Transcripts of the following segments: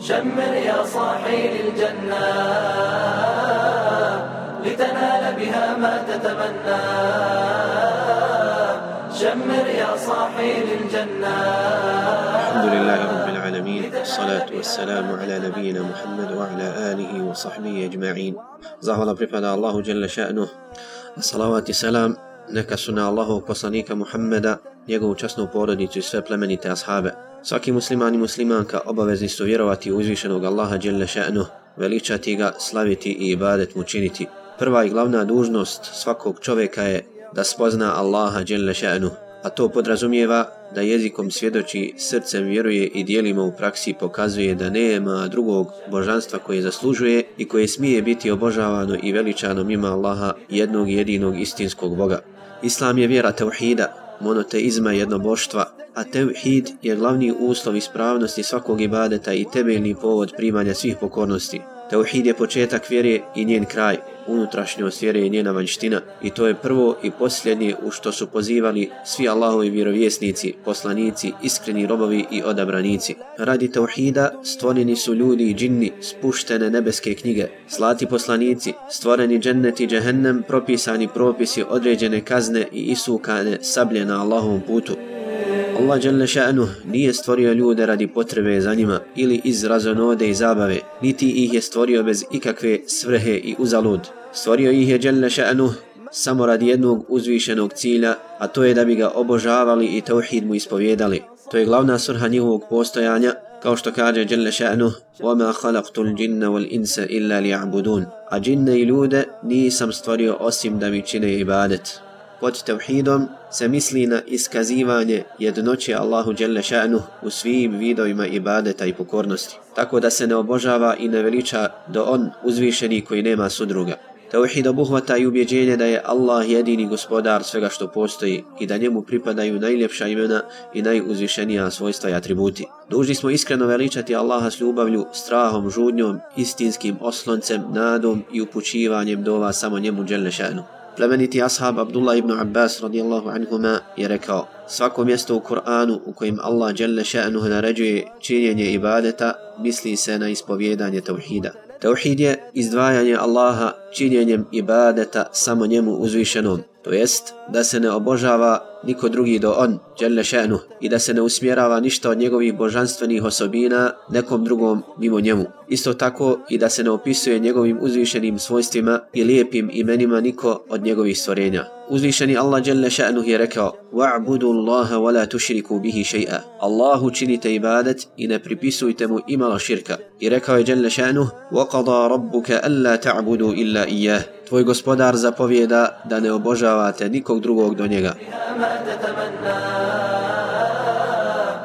شمر يا صاحي للجنة لتنال بها ما تتمنى. شمر يا صاحي للجنة. الحمد لله رب العالمين الصلاة والسلام على نبينا محمد وعلى آله وصحبه أجمعين. زهر Allahu جل شأنه. الصلوات السلام neka su na Allahov poslanika Muhammeda, njegovu časnu porodicu i sve plemenite ashabe. Svaki musliman i muslimanka obavezni su vjerovati u uzvišenog Allaha dželle še'nu, veličati ga, slaviti i ibadet mu činiti. Prva i glavna dužnost svakog čovjeka je da spozna Allaha dželle še'nu, a to podrazumijeva da jezikom svjedoči, srcem vjeruje i dijelima u praksi pokazuje da nema drugog božanstva koje zaslužuje i koje smije biti obožavano i veličano mimo Allaha jednog jedinog istinskog Boga. Islam je vjera tauhida, monoteizma jednoboštva, a tauhid je glavni uslov ispravnosti svakog ibadeta i temeljni povod primanja svih pokornosti. Tauhid je početak vjere i njen kraj, unutrašnjost vjere i njena vanština i to je prvo i posljednje u što su pozivali svi Allahovi vjerovjesnici, poslanici, iskreni robovi i odabranici. Radi Tauhida stvoreni su ljudi i džinni, spuštene nebeske knjige, slati poslanici, stvoreni džennet i džehennem, propisani propisi, određene kazne i isukane sablje na Allahovom putu. Allah dželle šanu nije stvorio ljude radi potrebe za njima ili iz razonode i zabave, niti ih je stvorio bez ikakve svrhe i uzalud. Stvorio ih je dželle šanu samo radi jednog uzvišenog cilja, a to je da bi ga obožavali i tauhid mu ispovjedali. To je glavna svrha njihovog postojanja, kao što kaže dželle šanu: وَمَا خَلَقْتُ الْجِنَّ وَالْإِنْسَ إِلَّا لِيَعْبُدُونَ. A džinne i ljude nisam stvorio osim da mi čine ibadet pod tevhidom se misli na iskazivanje jednoće Allahu Đelle ša'nu u svim vidovima ibadeta i pokornosti, tako da se ne obožava i ne veliča do on uzvišeni koji nema sudruga. Tauhid obuhvata i ubjeđenje da je Allah jedini gospodar svega što postoji i da njemu pripadaju najljepša imena i najuzvišenija svojstva i atributi. Dužni smo iskreno veličati Allaha s ljubavlju, strahom, žudnjom, istinskim osloncem, nadom i upućivanjem dova samo njemu Đelle ša'nu. Plemeniti ashab Abdullah ibn Abbas radijallahu anhuma je rekao Svako mjesto u Kur'anu u kojim Allah djelle še'nuh naređuje činjenje ibadeta misli se na ispovjedanje tauhida. Tauhid je izdvajanje Allaha činjenjem ibadeta samo njemu uzvišenom, to jest da se ne obožava niko drugi do on, djelle še'nuh, i da se ne usmjerava ništa od njegovih božanstvenih osobina nekom drugom mimo njemu. Isto tako i da se ne opisuje njegovim uzvišenim svojstvima i lijepim imenima niko od njegovih stvorenja. Uzvišeni Allah dželle še'nuh je rekao Wa'budu Allaha wa la tušriku bihi še'a Allahu činite ibadet i ne pripisujte mu imalo širka. I rekao je dželle še'nuh وَقَضَا رَبُّكَ أَلَّا تَعْبُدُوا إِلَّا إِيَّهِ Tvoj gospodar zapovjeda da ne obožavate nikog drugog do njega.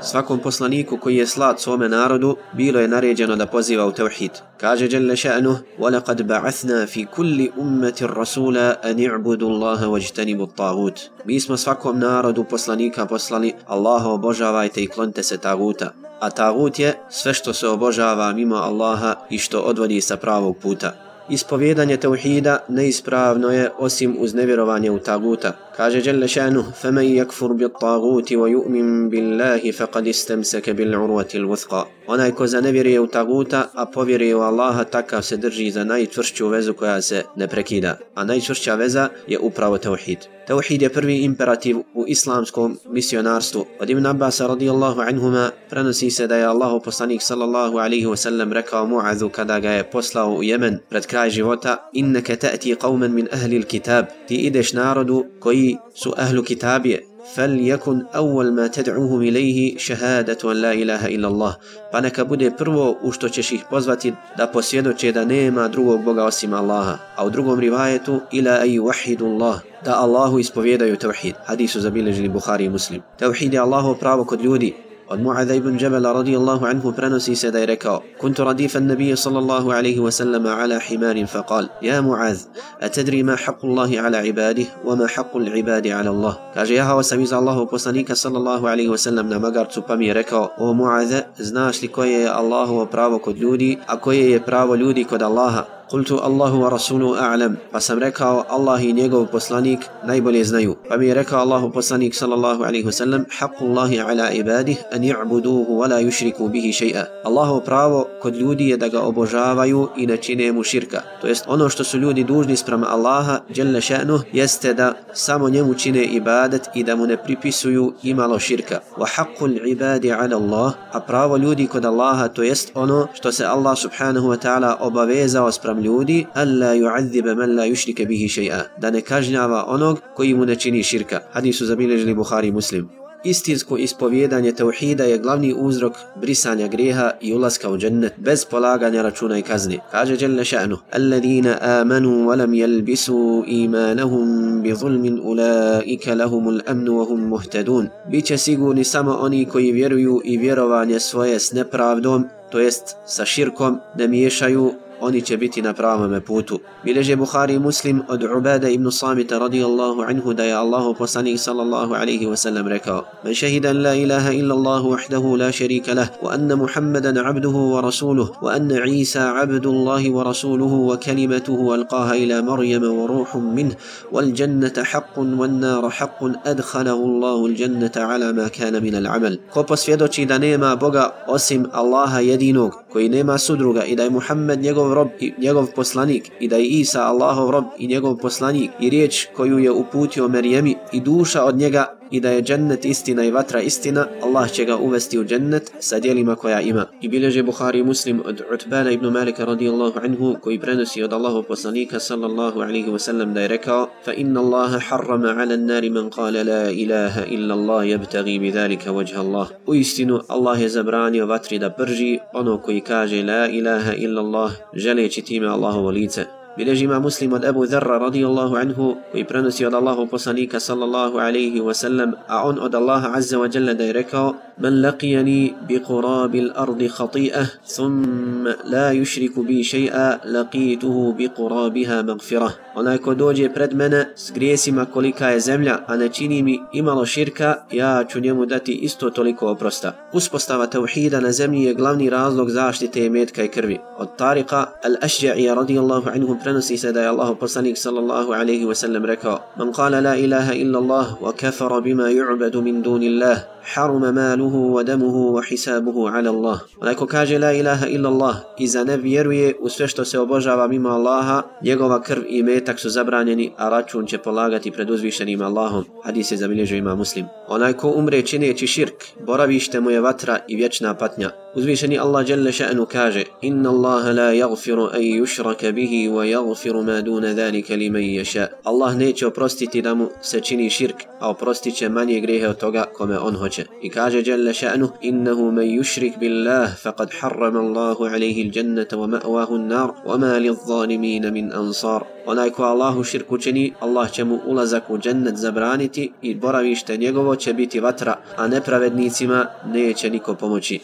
Svakom poslaniku koji je slat svome narodu, bilo je naređeno da poziva u tevhid. Kaže Jelle še'nu, وَلَقَدْ بَعَثْنَا فِي كُلِّ أُمَّةِ الرَّسُولَ أَنِ اعْبُدُوا اللَّهَ وَاجْتَنِبُوا الطَّاغُوتِ Mi smo svakom narodu poslanika poslali, Allaha obožavajte i klonite se taguta. A tagut je sve što se obožava mimo Allaha i što odvodi sa pravog puta. Ispovjedanje tauhida neispravno je osim uz nevjerovanje u taguta. Kaže Jelle šanu, فَمَنْ يَكْفُرْ بِالطَّاغُوتِ وَيُؤْمِنْ بِاللَّهِ فَقَدْ اسْتَمْسَكَ بِالْعُرْوَةِ الْوُثْقَ Onaj ko zanevjeruje u taguta, a povjeruje u Allaha, takav se drži za najčvršću vezu koja se ne prekida. A najčvršća veza je upravo tauhid. Tauhid je prvi imperativ u islamskom misionarstvu. Od Ibn Abbas radijallahu anhuma prenosi se da je Allahu poslanik sallallahu alaihi wa sallam rekao Mu'adhu kada ga je poslao u Jemen pred kraj života Inneke ta'ti qawman min ahli il-kitab Ti ideš narodu koji su ahlu kitabije فليكن أول ما تدعوهم إليه شهادة أن لا إله إلا الله pa neka bude prvo u što ćeš ih pozvati da posvjedoče da nema drugog Boga osim Allaha a u drugom rivajetu ila ay wahidu Allah da Allahu ispovjedaju tauhid hadisu zabilježili Buhari i Muslim tauhid je Allahov pravo kod ljudi Od Mu'adha ibn Jabala radijallahu anhu prenosi se da je rekao Kuntu radifa nabija sallallahu alaihi wa sallama ala himarin faqal Ja Mu'adh, a tadri ma haqqu Allahi ala ibadih wa ma haqqu l'ibadi ala Allah Kaže jahao sam iza Allahu poslanika sallallahu alaihi wa sallam na magarcu pa mi je rekao O Mu'adha, znaš li koje je Allahovo pravo kod ljudi, a koje je pravo ljudi kod Allaha Kultu Allahu wa rasulu a'lam. Pa sam rekao Allah i njegov poslanik najbolje znaju. Pa mi je rekao Allahu poslanik sallallahu alaihi wa sallam Haqqu Allahi ala ibadih an ya'buduhu wa la yushriku bihi shay'a. Allahu pravo kod ljudi je da ga obožavaju i ne čine mu širka. To jest ono što su ljudi dužni sprem Allaha jalla sha'nu jeste da samo njemu čine ibadet i da mu ne pripisuju imalo širka. Wa haqqu al-ibadi ala Allah. A pravo ljudi kod Allaha to jest ono što se Allah subhanahu wa ta'ala obavezao sprem ljudi alla yu'adhiba man la yushrika bihi shay'a. Da ne kažnjava onog koji mu ne čini širka. Hadisu zabilježili Buhari Muslim. Istinsko ispovjedanje tauhida je glavni uzrok brisanja grijeha i ulaska u džennet bez polaganja računa i kazni. Kaže Jelle ša'nu, Alladina amanu wa lam yalbisu imanahum bi zulmin ulaika lahumul amnu wa hum muhtadun. Biće sigurni samo oni koji vjeruju i vjerovanje svoje s nepravdom, to jest sa širkom, ne miješaju oni će biti na pravom putu. Bileže Bukhari Muslim od Ubada ibn Samita radijallahu anhu da je Allahu poslanik sallallahu alaihi wa sallam rekao Man šehidan la ilaha illa Allahu wahdahu la šerika lah wa anna Muhammadan abduhu wa rasuluh wa anna Isa abdullahi wa rasuluhu wa kalimatuhu alqaha ila Maryama wa ruhum minh wal jannata haqqun wal nara haqqun adkhalahu Allahu al jannata ala ma kana min al amal. Ko posvjedoči da nema Boga osim Allaha jedinog koji nema sudruga i da je Muhammed njegov rob i njegov poslanik i da je Isa Allahov rob i njegov poslanik i riječ koju je uputio Merjemi i duša od njega i da je džennet istina i vatra istina, Allah će ga uvesti u džennet sa dijelima koja ima. I bilježe Bukhari muslim od Utbana ibn Malika radijallahu anhu koji prenosi od Allahu poslanika sallallahu alaihi wasallam da je rekao fa inna Allaha harrama ala nari man kale la ilaha illa Allah jebtagi bi dhalika vajha Allah. U istinu Allah je zabranio vatri da prži ono koji kaže la ilaha illa Allah želeći time Allahovo lice. بلجما مسلم أبو ذر رضي الله عنه ويبرنسي على الله بصنيك صلى الله عليه وسلم أعن أد الله عز وجل ديركا من لقيني بقراب الأرض خطيئة ثم لا يشرك بي شيئا لقيته بقرابها مغفرة أنا كدوجي برد منا سجريسي ما كوليكا زملا أنا تيني مي إمال شركا يا تنيم داتي إستو توليكو أبرستا وسبستاوة توحيدا نزمي يغلاني رازلوك زاشتي تيميت كاي كربي الطارقة الأشجعي رضي الله عنهم prenosi se da je Allah poslanik sallallahu alaihi wa sallam rekao Man kala la ilaha illa Allah wa kafara bima yu'badu min duni Allah haruma maluhu wa damuhu wa hisabuhu ala Allah. Onaj ko kaže la ilaha illa Allah i za ne vjeruje u sve što se obožava mimo Allaha, njegova krv i metak su zabranjeni, a račun će polagati pred uzvišenim Allahom. Hadis je zabilježio ima muslim. Onaj ko umre čineći širk, boravište mu je vatra i vječna patnja. Uzvišeni Allah dželle še'nu kaže Inna Allah la yagfiru an yushraka bihi wa yagfiru ma duna dhalika li man yasha. Allah neće oprostiti da mu se čini širk, a oprostit će manje grehe od toga kome on hoće. I kaže jalla še'nu Innahu man yushrik billah faqad harrama Allahu alaihi l-jannata wa ma'wahu n-nar wa ma li zalimina min ansar. Onaj ko Allahu širku čini, Allah će mu ulazak u džennet zabraniti i boravište njegovo će biti vatra, a nepravednicima neće niko pomoći.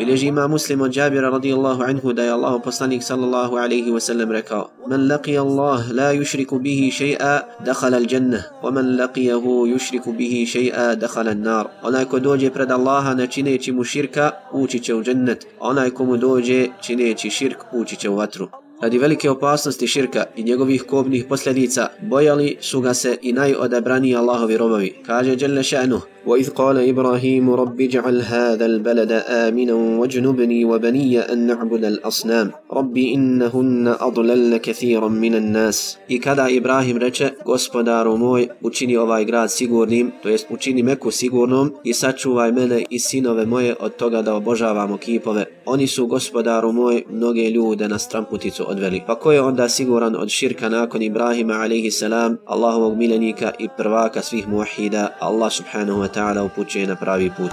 Bileži ima muslim od Jabira radijallahu anhu da je Allah poslanik sallallahu alaihi wasallam rekao Man laqi Allah la yushriku bihi še'a dakhala al jannah wa man laqiyahu yushriku bihi še'a dakhala al nar Onaj ko dođe pred Allaha ne čineći mu širka ući će u džennet. Onaj ko mu dođe čineći širk ući će u vatru. Radi velike opasnosti širka i njegovih kobnih posljedica, bojali su ga se i najodabraniji Allahovi robovi. Kaže Đelle Še'nuh, وإذ قال إبراهيم رب اجعل هذا البلد آمنا واجنبني وبني أن نعبد الأصنام رب إنهن أضللن كثيرا من الناس I kada Ibrahim reče, gospodaru moj, učini ovaj grad sigurnim, to jest učini Meku sigurnom i sačuvaj mene i sinove moje od toga da obožavamo kipove. Oni su, gospodaru moj, mnoge ljude na stramputicu odveli. Pa ko je onda siguran od širka nakon Ibrahima alaihi salam, Allahovog milenika i prvaka svih muahida, Allah subhanahu wa ta'ala upućuje na pravi put.